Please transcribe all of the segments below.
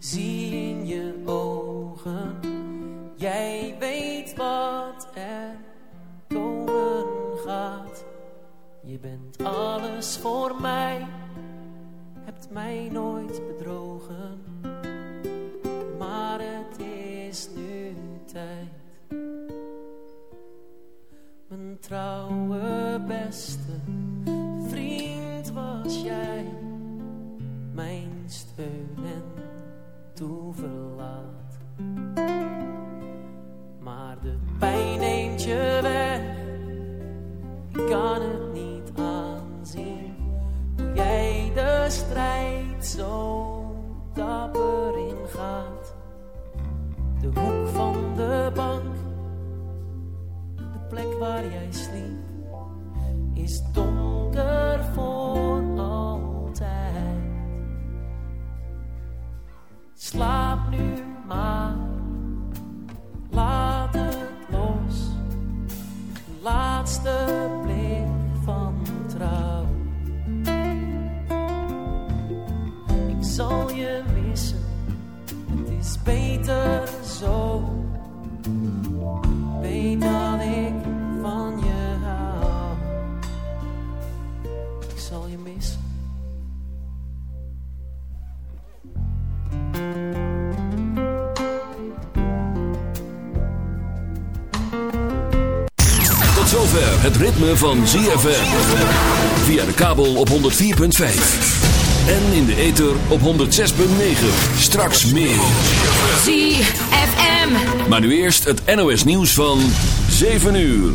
zie in je ogen. Jij weet wat er komen gaat. Je bent alles voor mij, hebt mij nooit bedrogen. Maar het is nu tijd. Mijn trouwe beste ritme van ZFM. Via de kabel op 104.5. En in de ether op 106.9. Straks meer. ZFM. Maar nu eerst het NOS nieuws van 7 uur.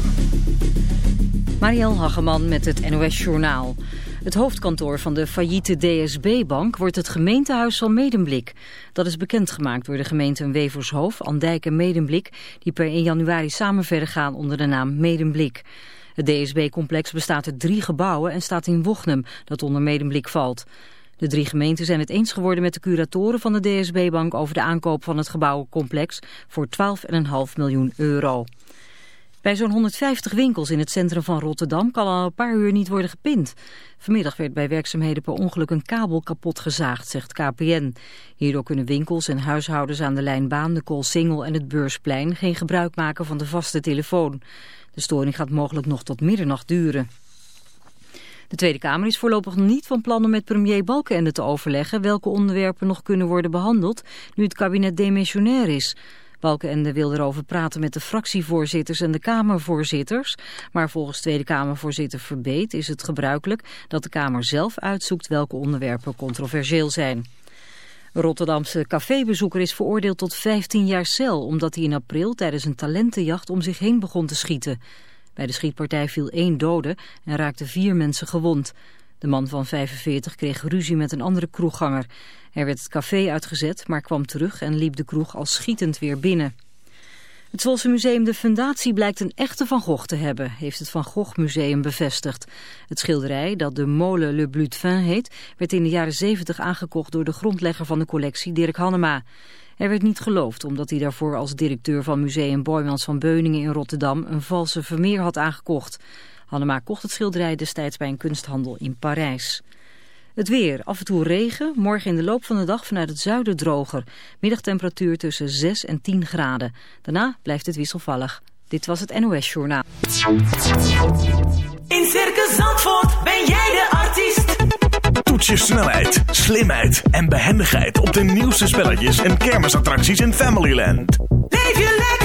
Mariel Hageman met het NOS Journaal. Het hoofdkantoor van de failliete DSB-bank wordt het gemeentehuis van Medemblik. Dat is bekendgemaakt door de gemeenten Wevershoofd, Andijk en Medemblik... die per 1 januari samen verder gaan onder de naam Medemblik. Het DSB-complex bestaat uit drie gebouwen en staat in Wochnum, dat onder Medemblik valt. De drie gemeenten zijn het eens geworden met de curatoren van de DSB-bank... over de aankoop van het gebouwencomplex voor 12,5 miljoen euro. Bij zo'n 150 winkels in het centrum van Rotterdam kan al een paar uur niet worden gepind. Vanmiddag werd bij werkzaamheden per ongeluk een kabel kapot gezaagd, zegt KPN. Hierdoor kunnen winkels en huishoudens aan de lijn Baan, de Koolsingel en het Beursplein geen gebruik maken van de vaste telefoon. De storing gaat mogelijk nog tot middernacht duren. De Tweede Kamer is voorlopig niet van plan om met premier Balkenende te overleggen welke onderwerpen nog kunnen worden behandeld nu het kabinet demissionair is. Balkenende wil erover praten met de fractievoorzitters en de Kamervoorzitters. Maar volgens Tweede Kamervoorzitter Verbeet is het gebruikelijk dat de Kamer zelf uitzoekt welke onderwerpen controversieel zijn. Rotterdamse cafébezoeker is veroordeeld tot 15 jaar cel... omdat hij in april tijdens een talentenjacht om zich heen begon te schieten. Bij de schietpartij viel één dode en raakten vier mensen gewond. De man van 45 kreeg ruzie met een andere kroegganger. Er werd het café uitgezet, maar kwam terug en liep de kroeg al schietend weer binnen. Het Zwolse Museum De Fundatie blijkt een echte Van Gogh te hebben, heeft het Van Gogh Museum bevestigd. Het schilderij, dat de molen Le Blut Fin heet, werd in de jaren 70 aangekocht door de grondlegger van de collectie, Dirk Hannema. Hij werd niet geloofd omdat hij daarvoor als directeur van Museum Boymans van Beuningen in Rotterdam een valse Vermeer had aangekocht. Hannema kocht het schilderij destijds bij een kunsthandel in Parijs. Het weer, af en toe regen, morgen in de loop van de dag vanuit het zuiden droger. Middagtemperatuur tussen 6 en 10 graden. Daarna blijft het wisselvallig. Dit was het NOS Journaal. In Circus Zandvoort ben jij de artiest. Toets je snelheid, slimheid en behendigheid op de nieuwste spelletjes en kermisattracties in Familyland. Leef je lekker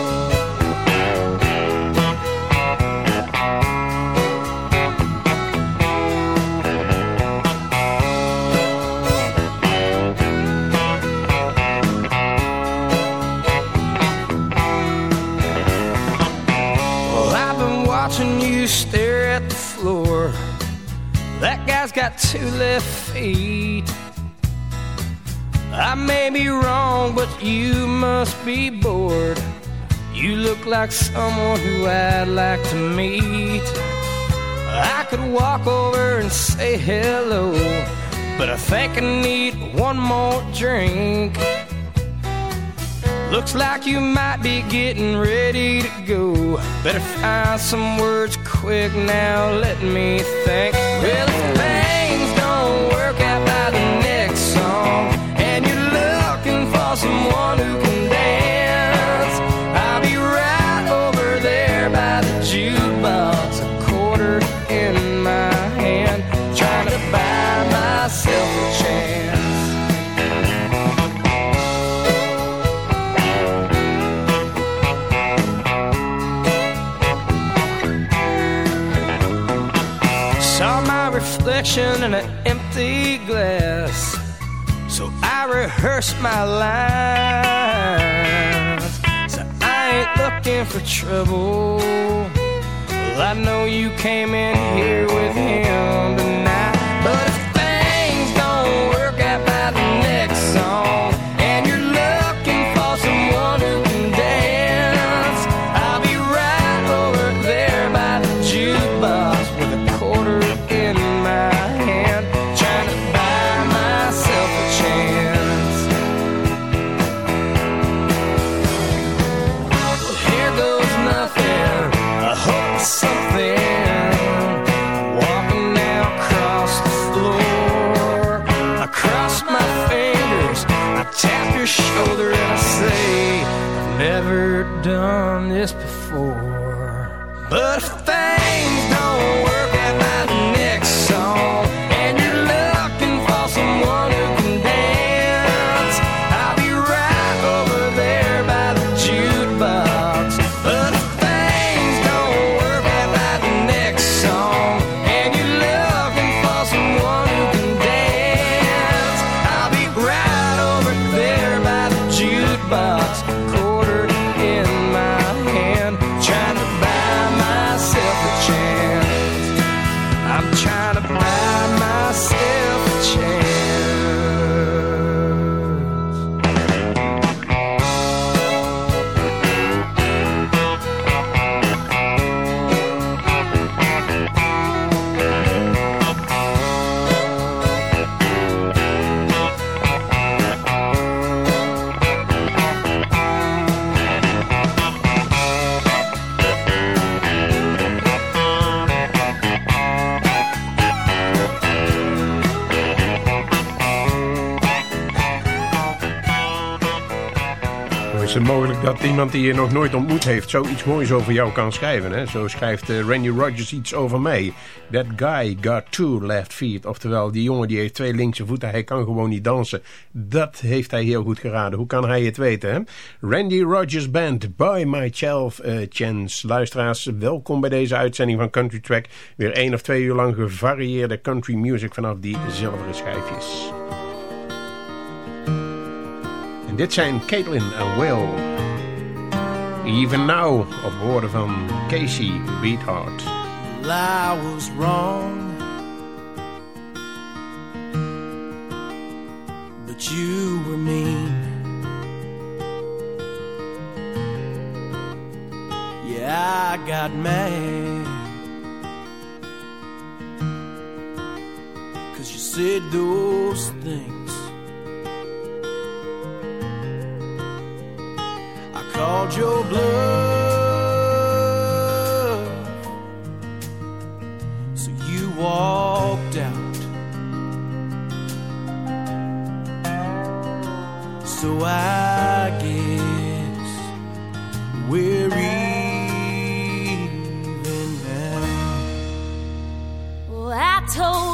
Stare at the floor. That guy's got two left feet. I may be wrong, but you must be bored. You look like someone who I'd like to meet. I could walk over and say hello, but I think I need one more drink. Looks like you might be getting ready to go. Better find some words quick now, let me think. Well, if things don't work out by the next song, and you're looking for someone who can I my lines. So I ain't looking for trouble. Well, I know you came in here with him tonight. Trying dat iemand die je nog nooit ontmoet heeft... zoiets moois over jou kan schrijven? Hè? Zo schrijft eh, Randy Rogers iets over mij. That guy got two left feet. Oftewel, die jongen die heeft twee linkse voeten. Hij kan gewoon niet dansen. Dat heeft hij heel goed geraden. Hoe kan hij het weten? Hè? Randy Rogers Band, By Myself uh, Chance. Luisteraars, welkom bij deze uitzending van Country Track. Weer één of twee uur lang gevarieerde country music... vanaf die zilveren schijfjes. En dit zijn Caitlin en Will. Even Now, op woorden van Casey Beathard. I was wrong. But you were mean. Yeah, I got mad. Cause you said those things. Called your bluff. So you walked out. So I guess we're even now. Well, I told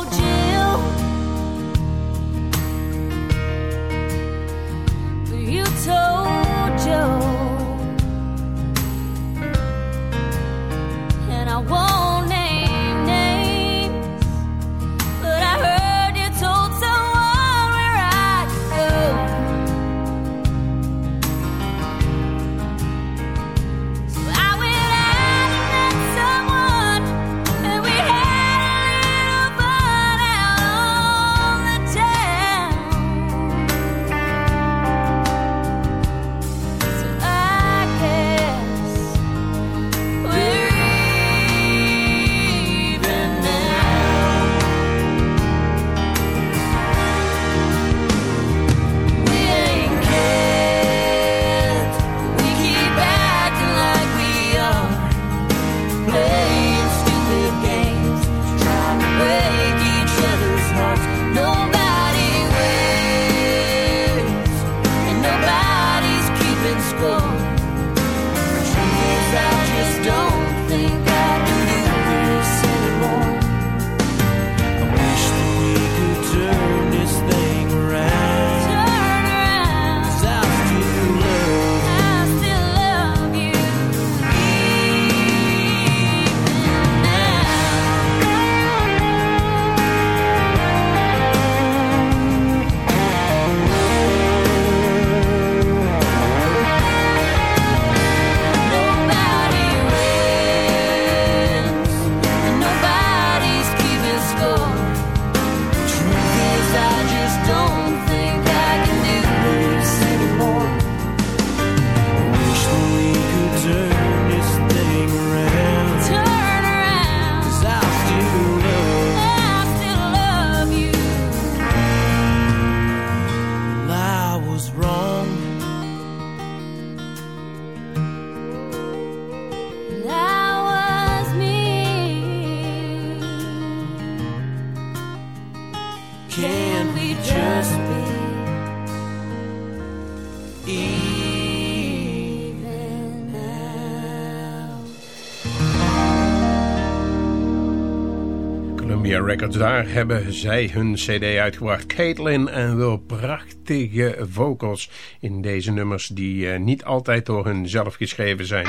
Daar hebben zij hun cd uitgebracht. Caitlin en wel prachtige vocals in deze nummers die eh, niet altijd door hun zelf geschreven zijn.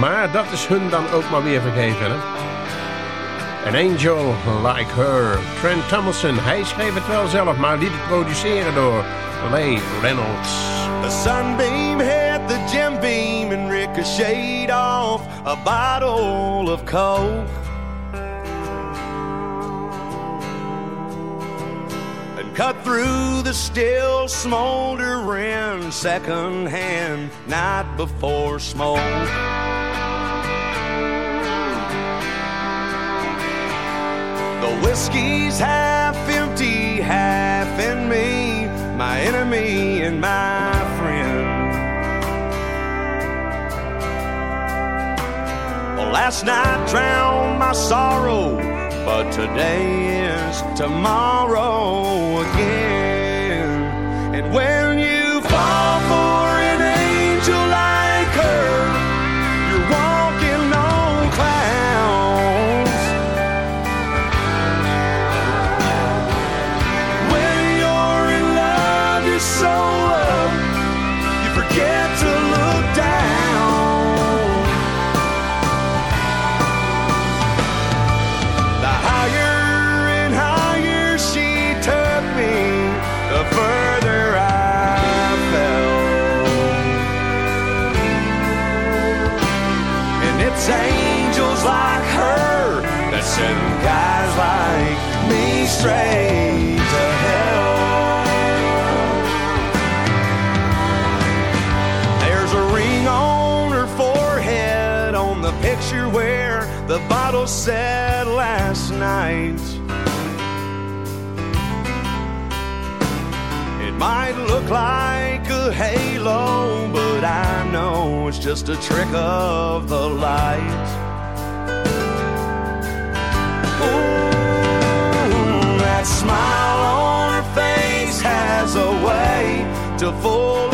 Maar dat is hun dan ook maar weer vergeven. Hè? An Angel Like Her. Trent Thomason, hij schreef het wel zelf, maar liet het produceren door Leigh Reynolds. A sunbeam hit the gem beam and ricocheted off a bottle of coke. Cut through the still smoldering second hand night before smoke. The whiskey's half empty, half in me, my enemy and my friend. Well, last night drowned my sorrow, but today is tomorrow again. And when said last night. It might look like a halo, but I know it's just a trick of the light. Ooh, that smile on her face has a way to fool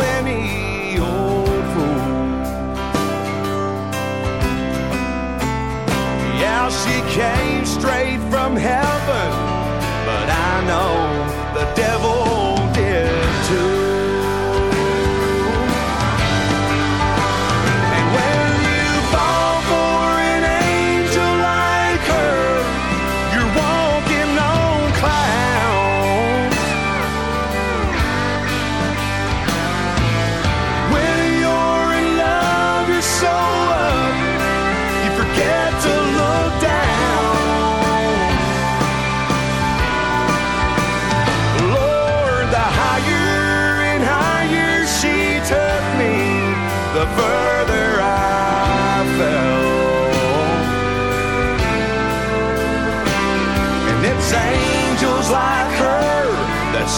she came straight from heaven, but I know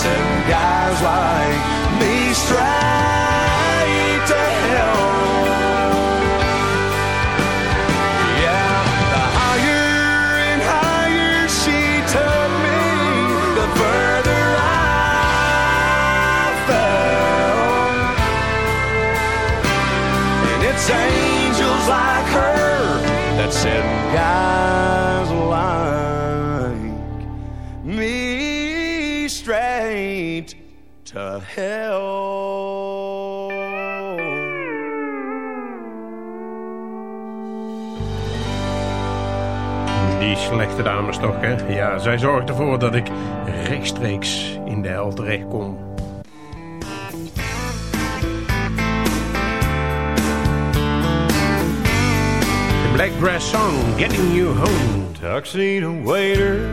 send guys like me straight toch, hè? Ja, zij zorgt ervoor dat ik rechtstreeks in de hel terecht kom. The Black Brass Song, Getting You Home. Tuxedo waiters,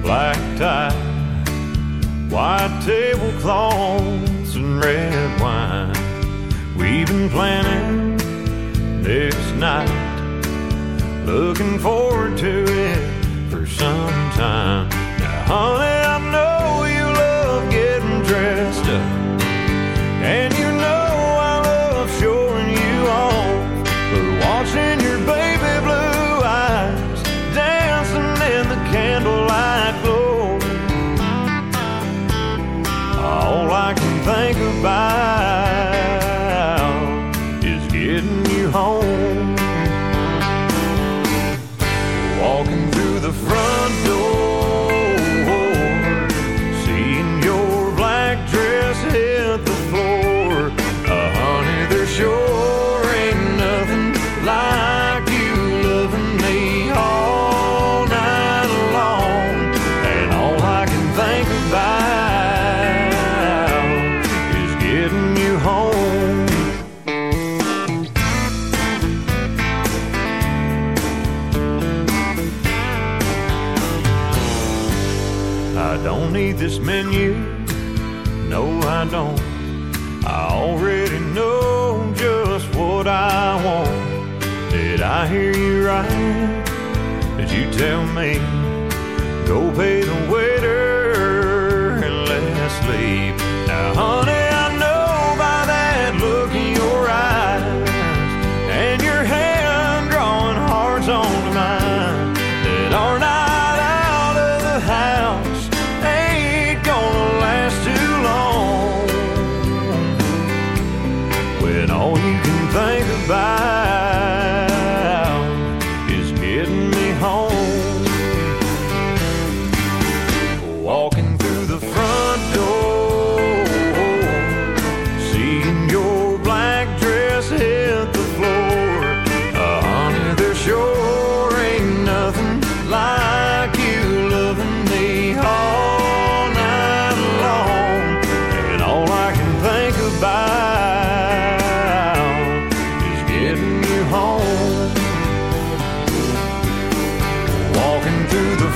black tie, white tablecloths, and red wine. We've been planning this night, looking forward to it sometime. Now, honey, I know you love getting dressed up. And you know I love showing you off. But watching your baby blue eyes dancing in the candlelight glow. All I can think about.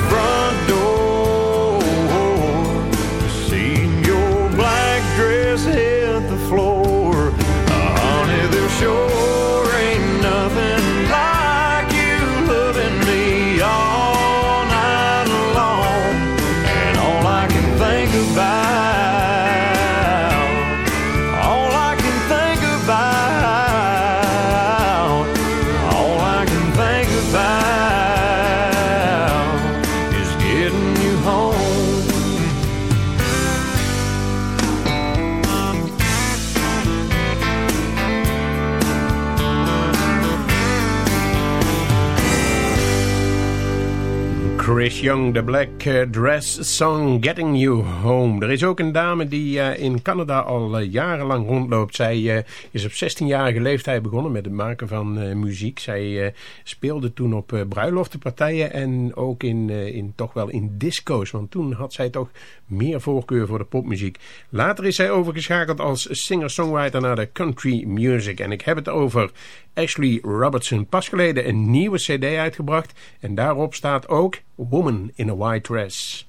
from Young, The Black eh, Dress Song Getting You Home. Er is ook een dame die eh, in Canada al eh, jarenlang rondloopt. Zij is op 16-jarige leeftijd begonnen met het maken van muziek. Zij speelde toen op bruiloftenpartijen en ook in, in, toch wel in disco's. Want toen had zij toch meer voorkeur voor de popmuziek. Later is zij overgeschakeld als singer-songwriter naar de country music. En ik heb het over Ashley Robertson pas geleden een nieuwe cd uitgebracht. En daarop staat ook Woman in a White Dress.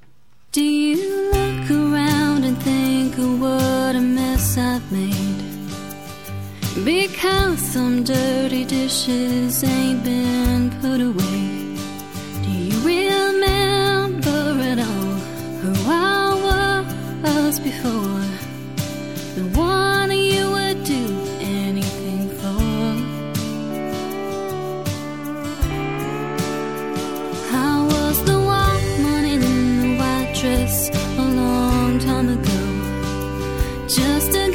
Do you look around and think what a mess I've made? Because some dirty dishes ain't been put away. Do you remember at all who I was before? The actress a long time ago. Just a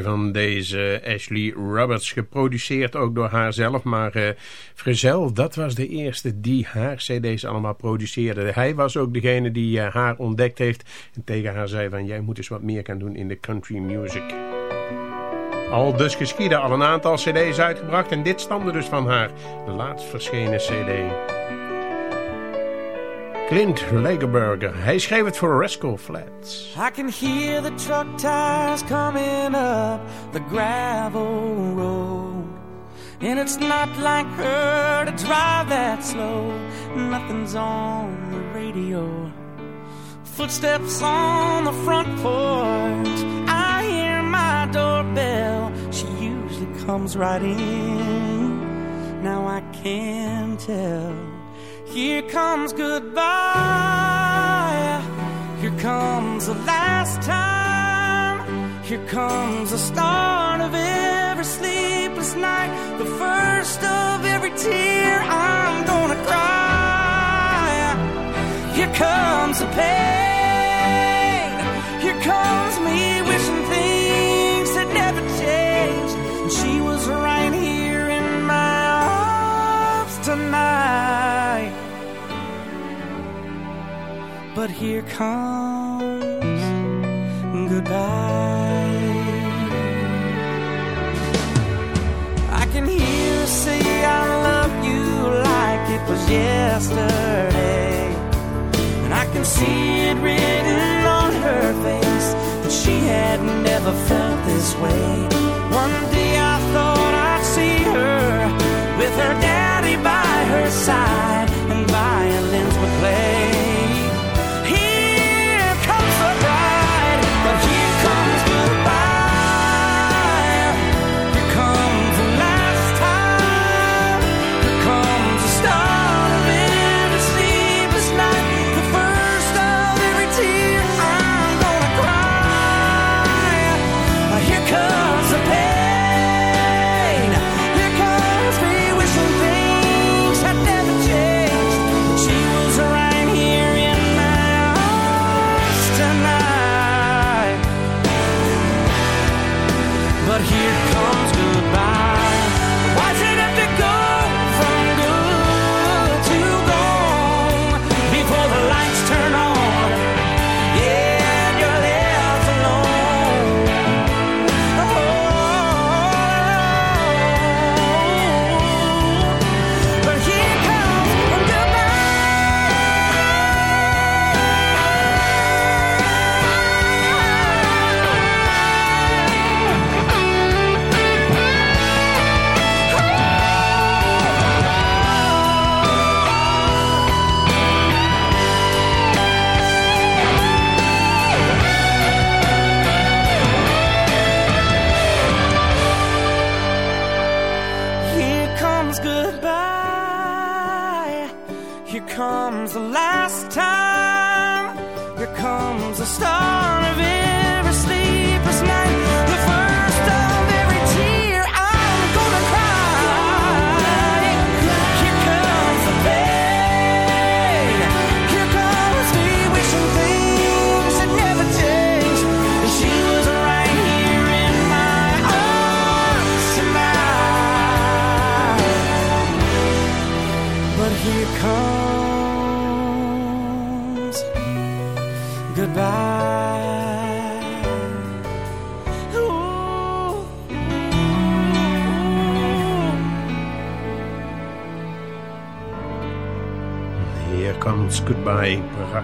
van deze Ashley Roberts, geproduceerd ook door haarzelf. Maar eh Frizel, dat was de eerste die haar cd's allemaal produceerde. Hij was ook degene die eh, haar ontdekt heeft en tegen haar zei van... jij moet eens wat meer gaan doen in de country music. Al dus geschieden, al een aantal cd's uitgebracht en dit stamde dus van haar, de laatst verschenen cd. Clint Lagerberger, hij schreef het voor Rascal Flatts. I can hear the truck tires coming up the gravel road. And it's not like her to drive that slow. Nothing's on the radio. Footsteps on the front porch. I hear my doorbell. She usually comes right in. Now I can tell. Here comes goodbye. Here comes the last time. Here comes the start of every sleepless night. The first of every tear I'm gonna cry. Here comes the pain. Here comes me But here comes goodbye. I can hear her say I love you like it was yesterday. And I can see it written on her face that she had never felt this way. One day I thought I'd see her with her daddy by her side and violins would play.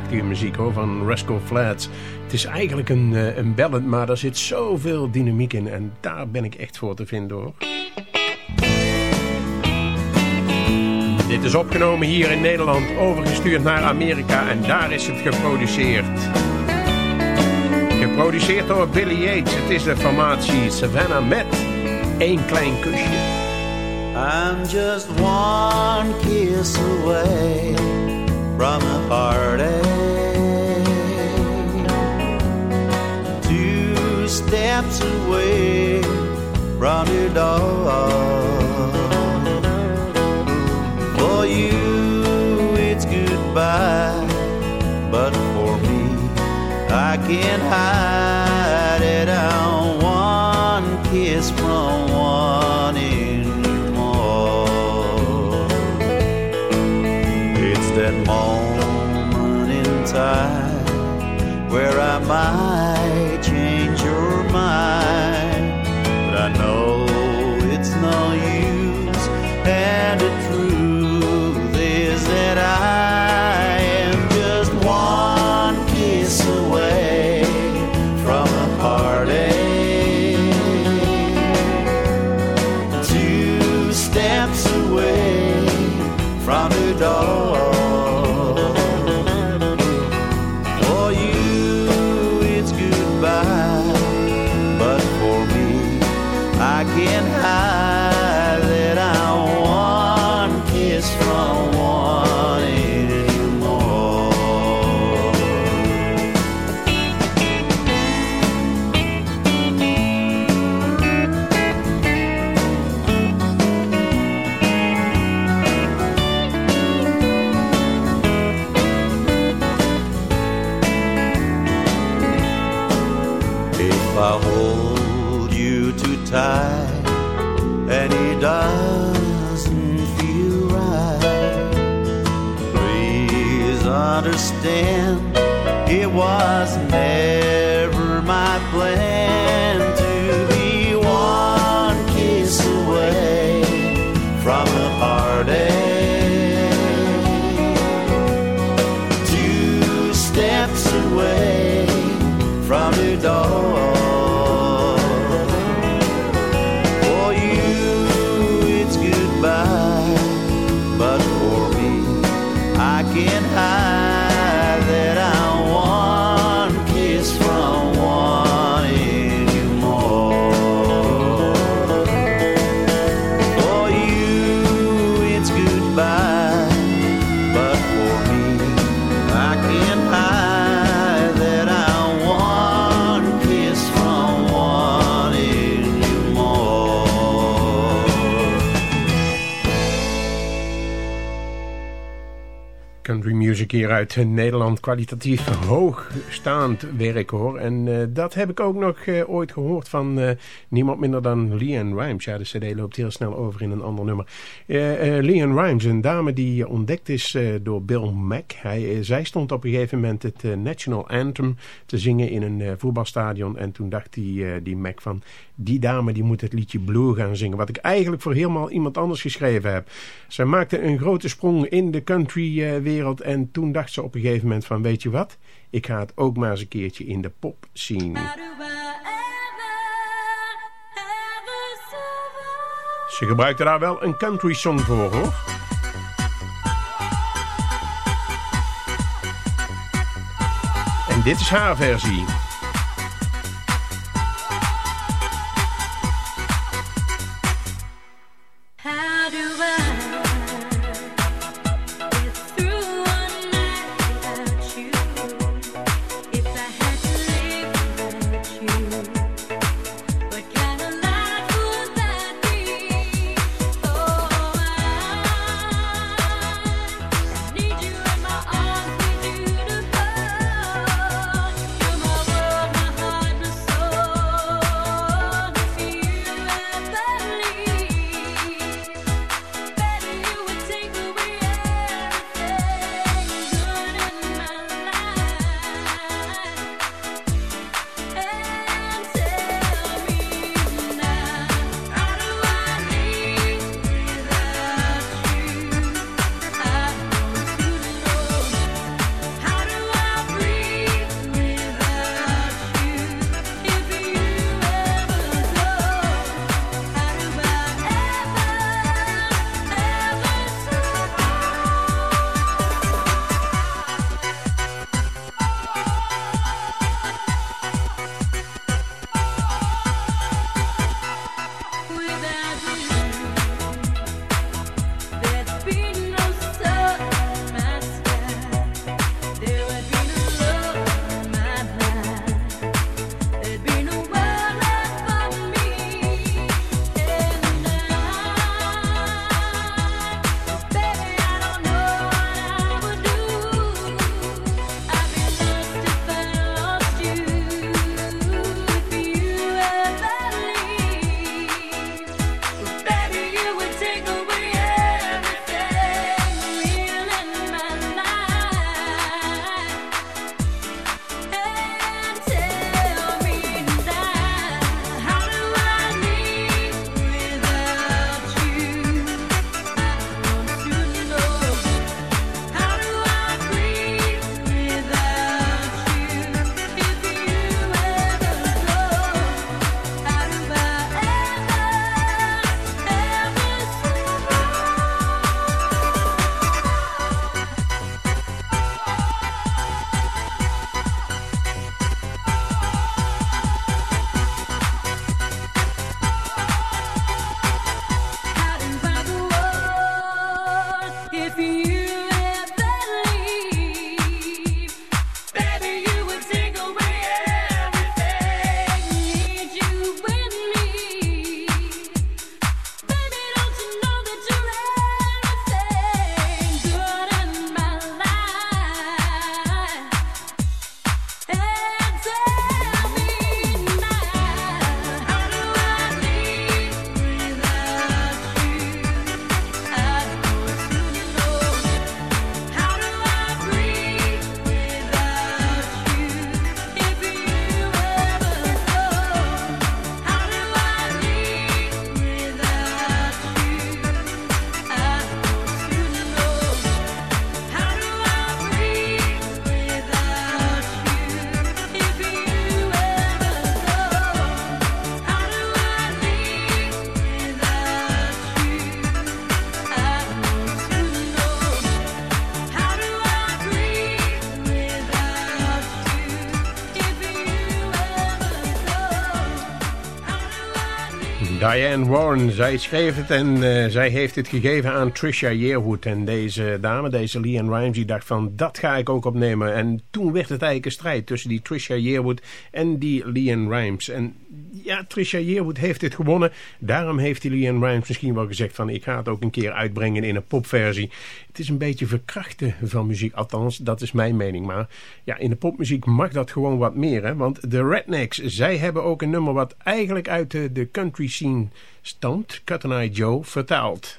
Prachtige muziek hoor, van Rascal Flats. Het is eigenlijk een, uh, een ballad, maar daar zit zoveel dynamiek in. En daar ben ik echt voor te vinden hoor. Dit is opgenomen hier in Nederland, overgestuurd naar Amerika en daar is het geproduceerd. Geproduceerd door Billy Yates. Het is de formatie Savannah met één klein kusje. I'm just one kiss away from a party. Two steps away from your door. For you, it's goodbye, but for me, I can't hide that moment in time where I might was hier uit Nederland. Kwalitatief hoogstaand werk hoor. En eh, dat heb ik ook nog eh, ooit gehoord van eh, niemand minder dan Leanne Rimes. Ja, de cd loopt heel snel over in een ander nummer. Leanne Rimes, een dame die ontdekt is door Bill Mack. Hij, zij stond op een gegeven moment het National Anthem te zingen in een voetbalstadion. En toen dacht die, die Mack van, die dame die moet het liedje Blue gaan zingen. Wat ik eigenlijk voor helemaal iemand anders geschreven heb. Zij maakte een grote sprong in de country wereld. En toen dacht ze op een gegeven moment van, weet je wat? Ik ga het ook maar eens een keertje in de pop zien. Ze gebruikte daar wel een country song voor hoor. En dit is haar versie. Diane Warren, zij schreef het en uh, zij heeft het gegeven aan Trisha Yearwood. En deze dame, deze Leanne Rimes, die dacht van dat ga ik ook opnemen. En toen werd het eigenlijk een strijd tussen die Trisha Yearwood en die Leanne Rimes. En ja, Trisha Yearwood heeft dit gewonnen. Daarom heeft Leanne Rimes misschien wel gezegd van ik ga het ook een keer uitbrengen in een popversie. Het is een beetje verkrachten van muziek, althans dat is mijn mening. Maar ja, in de popmuziek mag dat gewoon wat meer. Hè? Want de Rednecks, zij hebben ook een nummer wat eigenlijk uit de, country scene stamt. Cotton Eye Joe vertaald.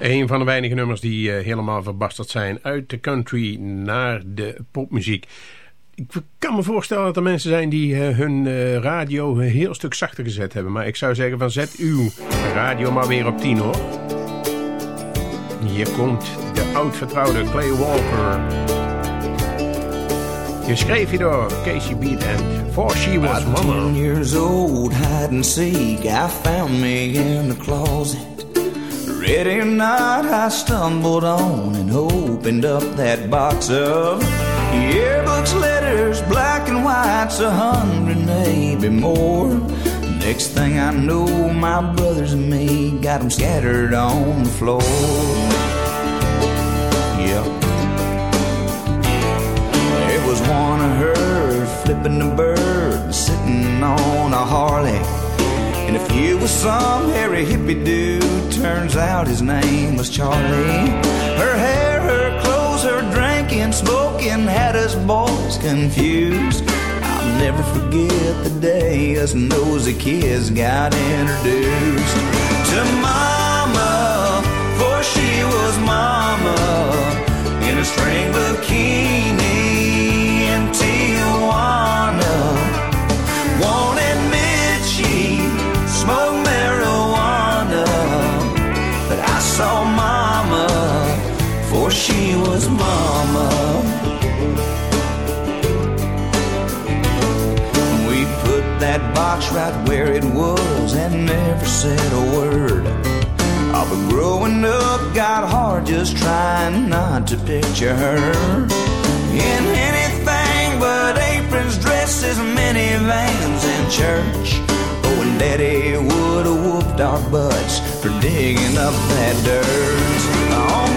Een van de weinige nummers die uh, helemaal verbasterd zijn uit de country naar de popmuziek. Ik kan me voorstellen dat er mensen zijn die uh, hun uh, radio een heel stuk zachter gezet hebben. Maar ik zou zeggen van zet uw radio maar weer op 10 hoor. Hier komt de oud-vertrouwde Clay Walker. Geschreven door Casey Beat and For She Was Mama. years old, hide and seek, I found me in the closet. Or not, I stumbled on and opened up that box of yearbooks, letters, black and whites, a hundred, maybe more. Next thing I know, my brothers and me got them scattered on the floor. Yep. There was one I heard flipping the bird, sitting on a Harley. You was some hairy hippie dude, turns out his name was Charlie. Her hair, her clothes, her drinking, smoking had us boys confused. I'll never forget the day us nosy kids got introduced to Mama, for she was Mama in a string bikini box right where it was and never said a word. Oh, but growing up got hard just trying not to picture her in anything but aprons, dresses, minivans, and church. Oh, and Daddy would have whooped our butts for digging up that dirt. Oh,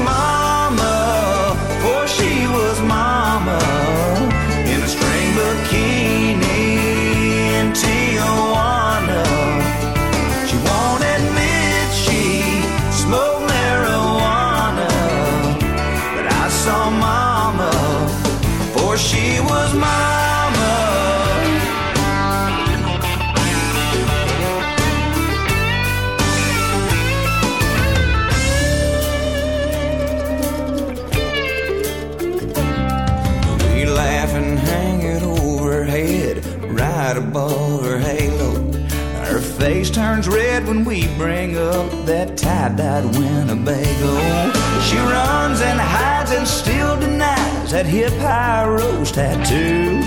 that hip high rose tattoo.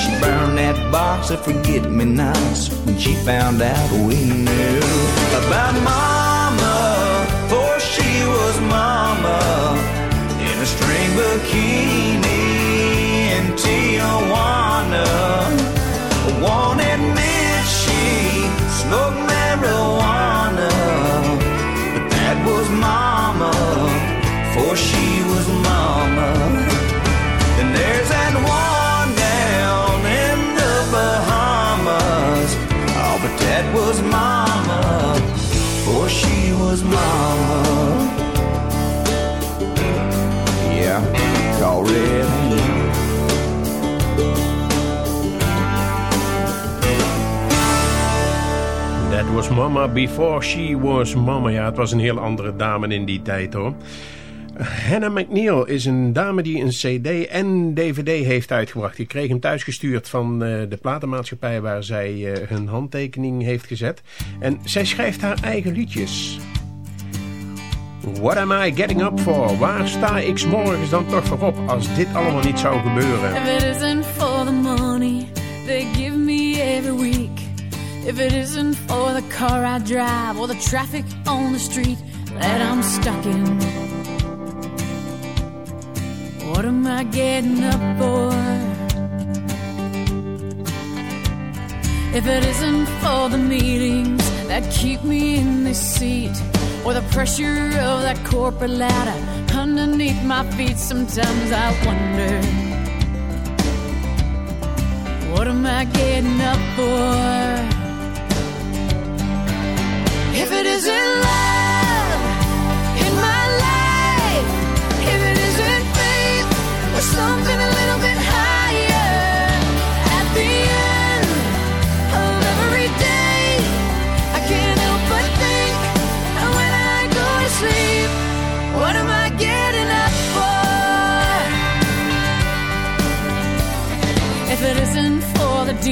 She burned that box of forget-me-nots when she found out we knew about Mama, for she was Mama in a string bikini in Tijuana. Mama before she was Mama. Ja, het was een heel andere dame in die tijd hoor. Hannah McNeil is een dame die een cd en dvd heeft uitgebracht. Ik kreeg hem thuisgestuurd van eh, de platenmaatschappij waar zij eh, hun handtekening heeft gezet. En zij schrijft haar eigen liedjes. What am I getting up for? Waar sta ik morgens dan toch voor op als dit allemaal niet zou gebeuren? If it isn't for the money they give me every week, if it isn't for the car I drive or the traffic on the street that I'm stuck in, what am I getting up for? If it isn't for the meetings that keep me in this seat, or the pressure of that corporate ladder underneath my feet, sometimes I wonder. What am I getting up for?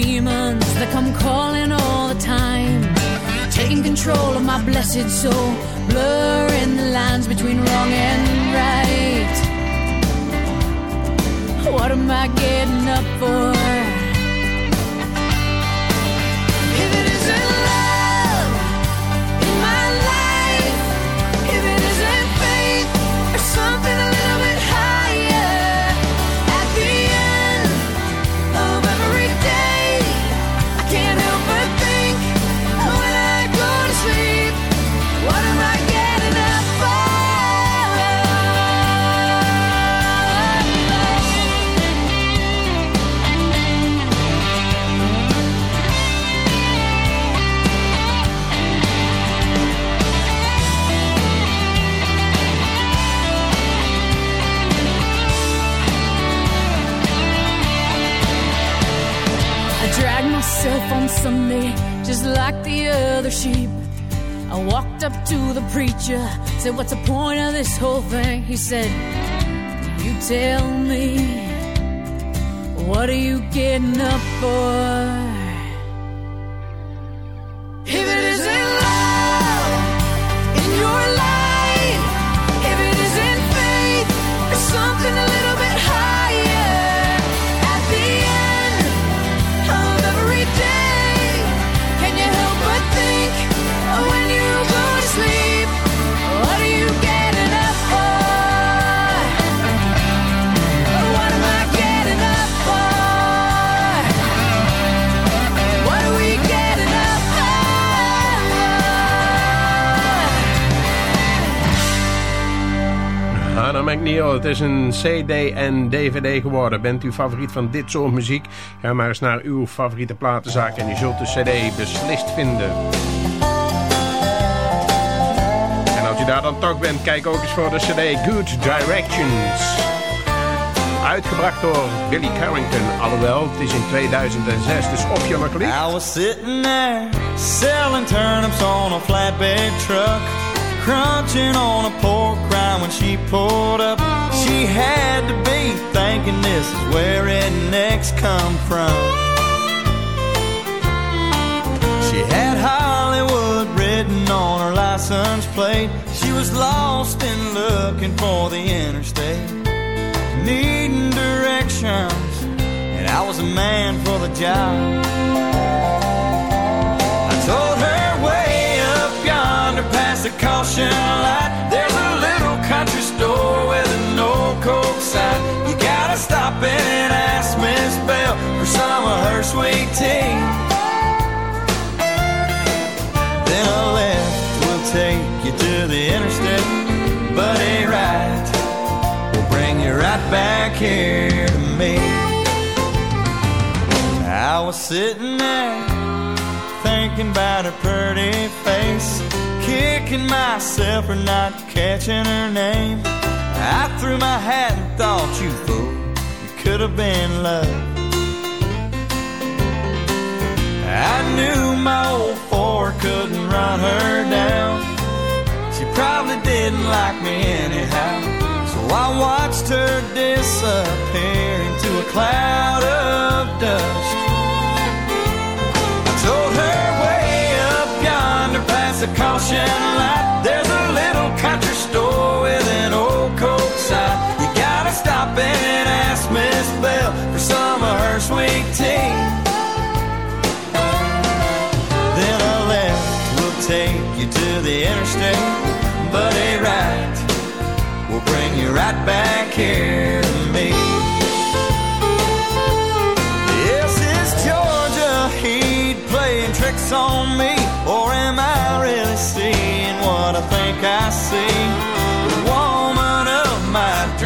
Demons that come calling all the time, taking control of my blessed soul, blurring the lines between wrong and right. What am I getting up for? Myself on Sunday just like the other sheep. I walked up to the preacher, said, What's the point of this whole thing? He said, You tell me, what are you getting up for? McNeil, het is een CD en DVD geworden. Bent u favoriet van dit soort muziek? Ga maar eens naar uw favoriete platenzaak en u zult de CD beslist vinden. En als u daar dan toch bent, kijk ook eens voor de CD Good Directions. Uitgebracht door Billy Carrington. Alhoewel, het is in 2006, dus of je ligt. I was sitting there selling turnips on a flatbed truck, crunching on a pork rind when she pulled up. She had to be thinking this is where rednecks come from. She had Hollywood written on her license plate. She was lost and looking for the interstate, needing directions, and I was a man for the job. Caution light. There's a little country store with an old Coke sign. You gotta stop in and ask Miss Bell for some of her sweet tea. Then a left will take you to the interstate, but a right will bring you right back here to me. I was sitting there thinking about her pretty face, kicking myself for not catching her name. I threw my hat and thought you fool, could have been love. I knew my old Ford couldn't run her down. She probably didn't like me anyhow. So I watched her disappear into a cloud of dust. The caution light. There's a little country store with an old Coke sign. You gotta stop and ask Miss Bell for some of her sweet tea. Then a left will take you to the interstate, but a right will bring you right back here to me. Yes, is Georgia Heat playing tricks on me, what I think I see? The woman of my dreams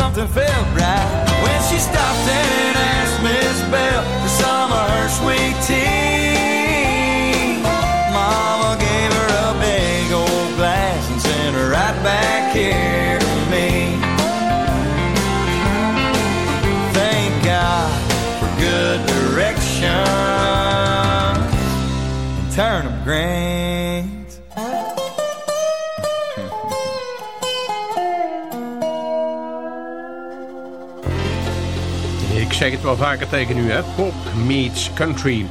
something felt right when she stopped and asked Miss Bell for some of her sweet tea. Mama gave her a big old glass and sent her right back here to me. Thank God for good direction. Turnip greens. Zeg het wel vaker tegen u, hè. Pop meets country.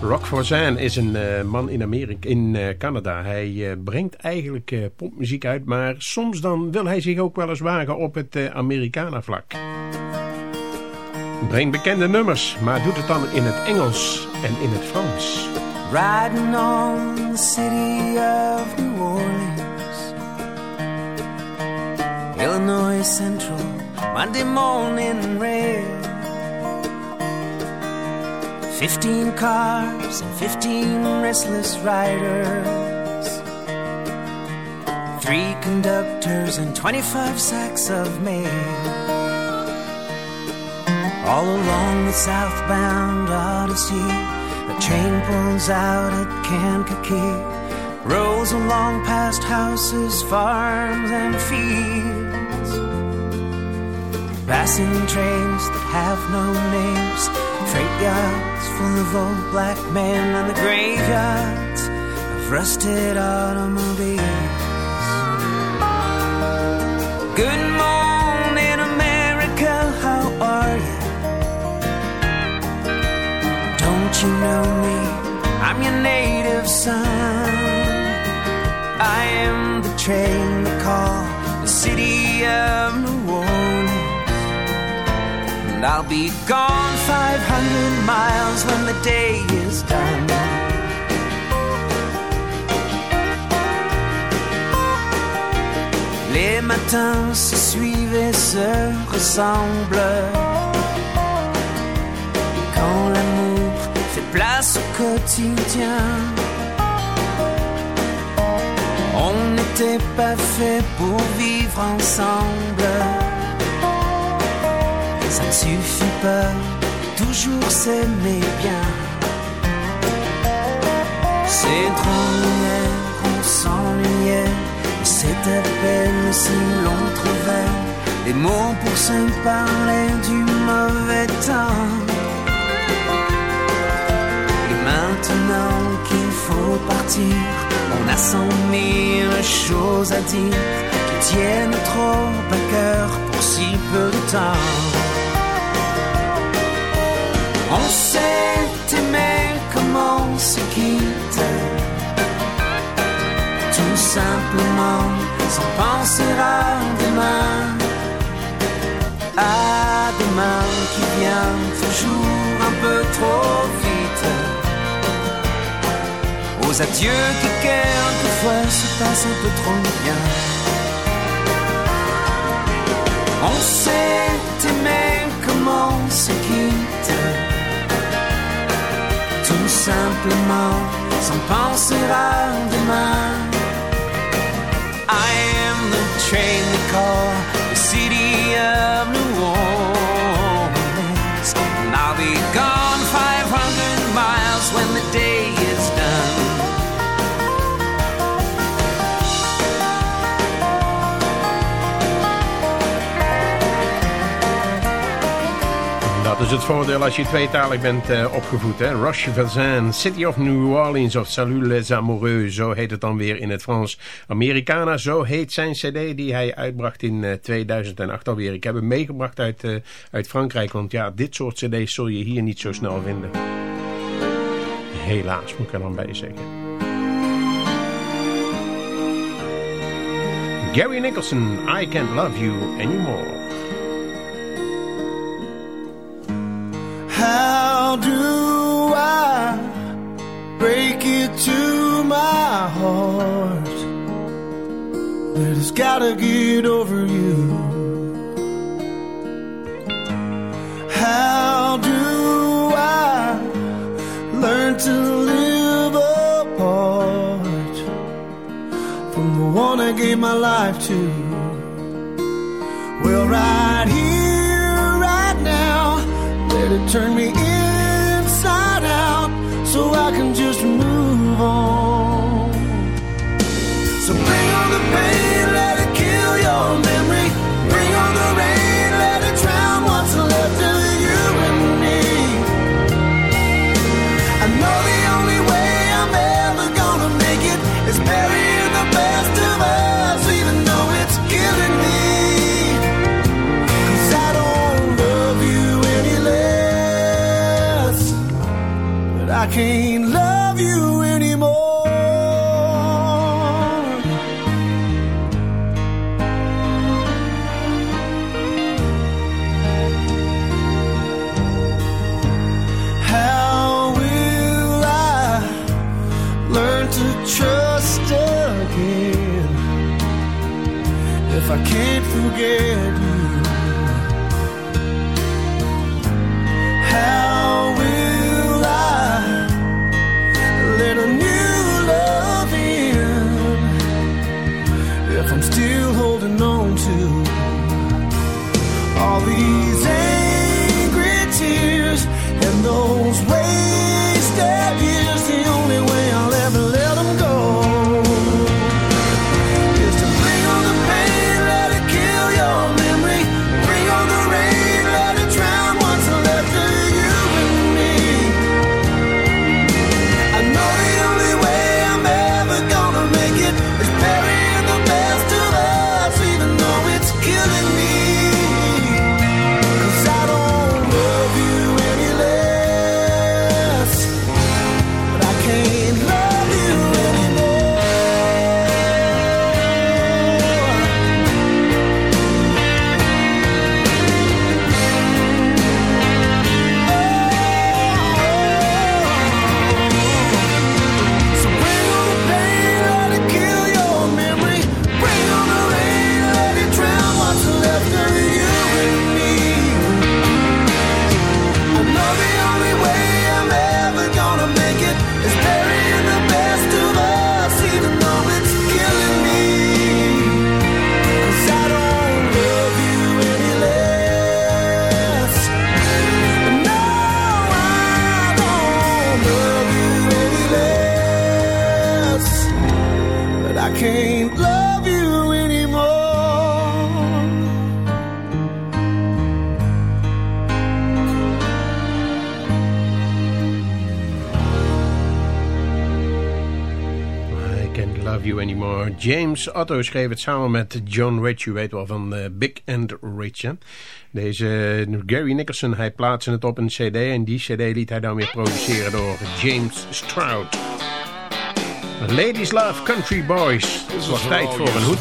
Rock Vorzan is een eh, man in, Amerika, in eh, Canada. Hij eh, brengt eigenlijk popmuziek uit, maar soms dan wil hij zich ook wel eens wagen op het Americana-vlak. Brengt bekende nummers, maar doet het dan in het Engels en in het Frans. Riding on the city of New Orleans, Illinois Central, Monday morning rail. Fifteen cars and fifteen restless riders. Three conductors and 25 sacks of mail. All along the southbound Odyssey, the train pulls out at Kankakee. Rolls along past houses, farms, and fields. Passing trains that have no names. Freight full of old black men and the graveyards of rusted automobiles. Good I'll be gone 500 miles when the day is done. Les matins se suivent et se ressemblent. Quand l'amour fait place au quotidien. On n'était pas fait pour vivre ensemble. Ça ne suffit pas, toujours s'aimer bien. C'est drôle, on s'ennuyait. et C'était à peine si l'on trouvait les mots pour se parler du mauvais temps. Et maintenant qu'il faut partir, on a cent mille choses à dire qui tiennent trop à cœur pour si peu de temps. On s'est aimé comme on se quitte, tout simplement sans penser à demain. À demain qui vient toujours un peu trop vite aux adieux qui quelquefois se passent un peu trop bien. On s'est aimé comme on se quitte, simplement sans penser à het voordeel als je tweetalig bent eh, opgevoed. Hè? Roche City of New Orleans of Salut les Amoureux. Zo heet het dan weer in het Frans. Americana, zo heet zijn cd die hij uitbracht in eh, 2008 alweer. Ik heb hem meegebracht uit, eh, uit Frankrijk. Want ja, dit soort cd's zul je hier niet zo snel vinden. Helaas, moet ik er dan bij zeggen. Gary Nicholson, I Can't Love You Anymore. How do I break it to my heart that it's gotta get over you? How do I learn to live apart from the one I gave my life to? Well, right here, it turn me inside out so I can just move on. So bring on the pain, let it kill your memory. I can't love you anymore. How will I learn to trust again if I can't forget James Otto schreef het samen met John Rich. U weet wel van eh, Big and Rich. Hè? Deze eh, Gary Nicholson, hij plaatste het op een cd. En die cd liet hij dan weer produceren door James Stroud. Ladies Love Country Boys. Het was tijd voor een hoed.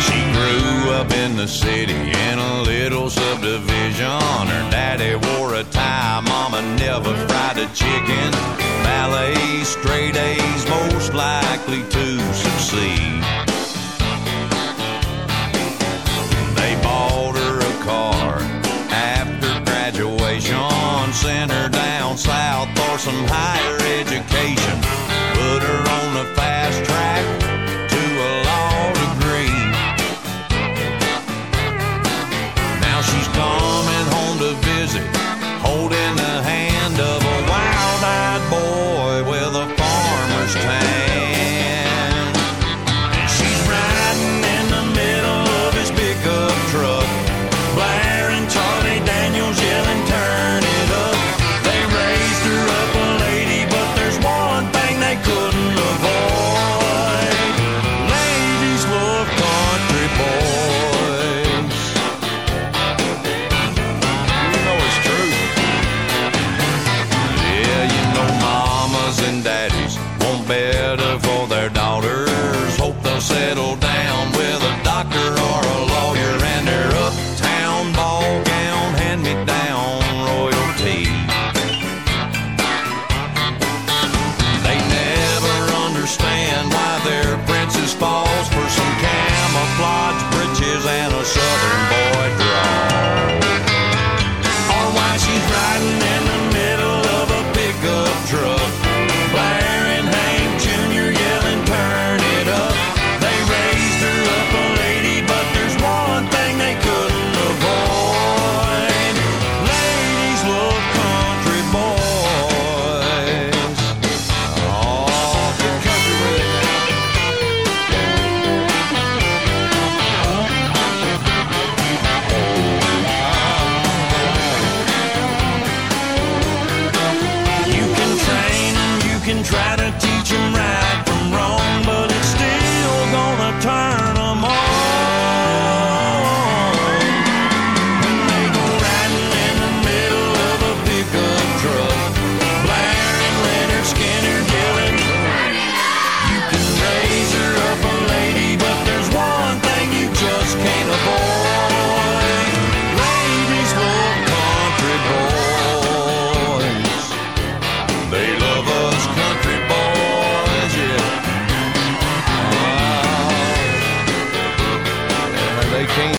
she grew up in the city little subdivision. Her daddy wore a tie, mama never fried a chicken. Ballet, straight A's, most likely to succeed. They bought her a car after graduation, sent her down south for some higher